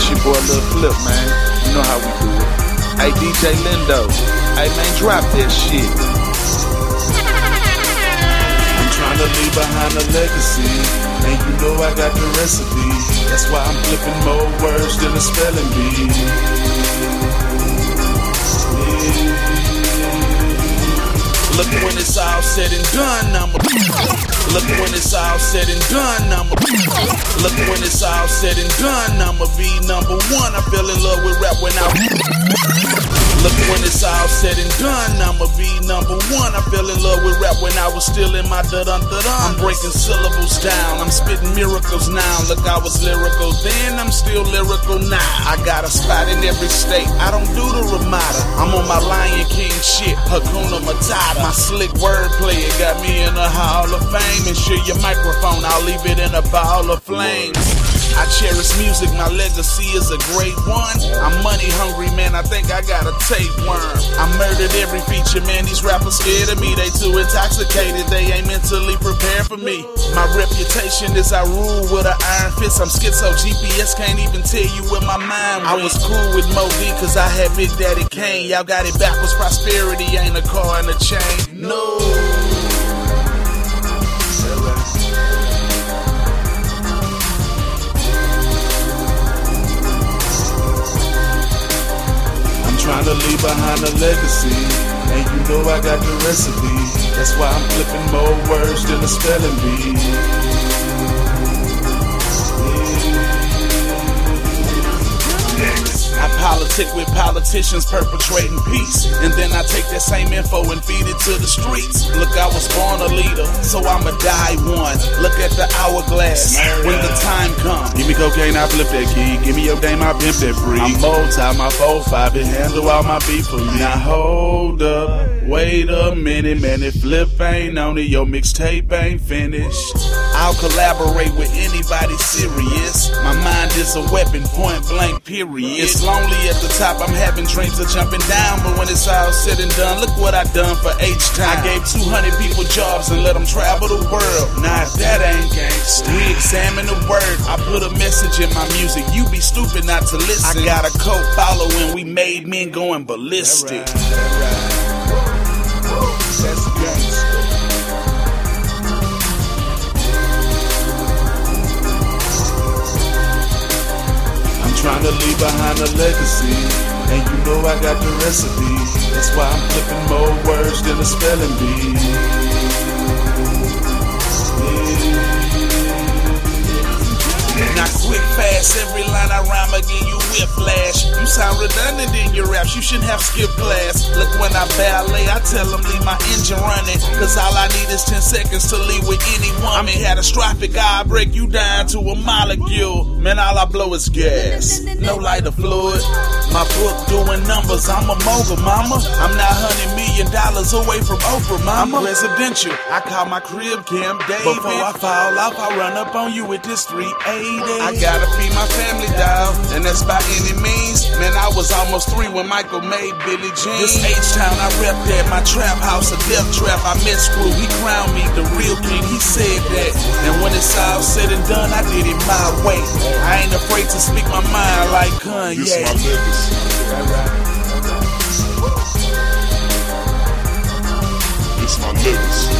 It's your boy Lil Flip, man. You know how we do it. Hey, DJ Lindo. Hey, man, drop that shit. I'm trying to leave behind a legacy. And you know I got the recipe. That's why I'm flipping more words than a spelling bee. Look when it's all said and done, I'ma Look when it's all said and done, I'ma Look when it's all said and done, I'ma be number one. I fell in love with rap when I Look when it's all said and done, I'ma be number one. I fell in love with rap when I was still in my dun dun. I'm breaking syllables down, I'm spitting miracles now. Look, I was lyrical then, I'm still lyrical now. I got a spot in every state, I don't do the Ramada. I'm on my Lion King shit, Hakuna Matata. My slick wordplay, it got me share your microphone, I'll leave it in a ball of flames. I cherish music, my legacy is a great one. I'm money hungry, man, I think I got a tapeworm. I murdered every feature, man, these rappers scared of me. They too intoxicated, they ain't mentally prepared for me. My reputation is I rule with an iron fist. I'm schizo, GPS can't even tell you where my mind went. I was cool with Mo cause I had Big Daddy Kane. Y'all got it backwards, prosperity ain't a car and a chain. No. Trying to leave behind a legacy. And you know I got the recipe. That's why I'm flipping more words than a spelling bee. With politicians perpetrating peace. And then I take that same info and feed it to the streets. Look, I was born a leader, so I'ma die one. Look at the hourglass when the time comes. Give me cocaine, I flip that key. Give me your dame, I pimp that free. I'm multi, my 4-5, and handle all my beef for me. Now hold up, wait a minute, man. If flip ain't on it, your mixtape ain't finished. I'll collaborate with. My is a weapon, point blank, period. It's lonely at the top, I'm having dreams of jumping down. But when it's all said and done, look what I done for H time. I gave 200 people jobs and let them travel the world. Nah, that ain't gangsta, we examine the word. I put a message in my music, you be stupid not to listen. I got a cult following, we made men going ballistic. That's gangsta. Trying to leave behind a legacy. And you know I got the recipe. That's why I'm flipping more words than a spelling bee. Now quick, fast, every line I rhyme again, you whiplash. You sound redundant in your raps, you shouldn't have skipped class. Look, when I ballet, I tell them leave my engine running. Cause all I need is 10 seconds to leave with any woman. I mean, catastrophic, I break you down to a molecule. Man, all I blow is gas, no lighter fluid. My book doing numbers, I'm a mogul, mama. I'm not hundred million dollars away from Oprah, mama. I'm residential, I call my crib Camp David. Before I fall off, I run up on you with this 380. I gotta feed my family, dog, and that's by any means. Man, I was almost three when Michael made Billie Jean. This H-Town, I repped at my trap house, a death trap. I met Screw, he crowned me the real king, he said that. And when it's all said and done, I did it my way. I ain't afraid to speak my mind like Kanye. This my legacy. This my legacy. This my legacy.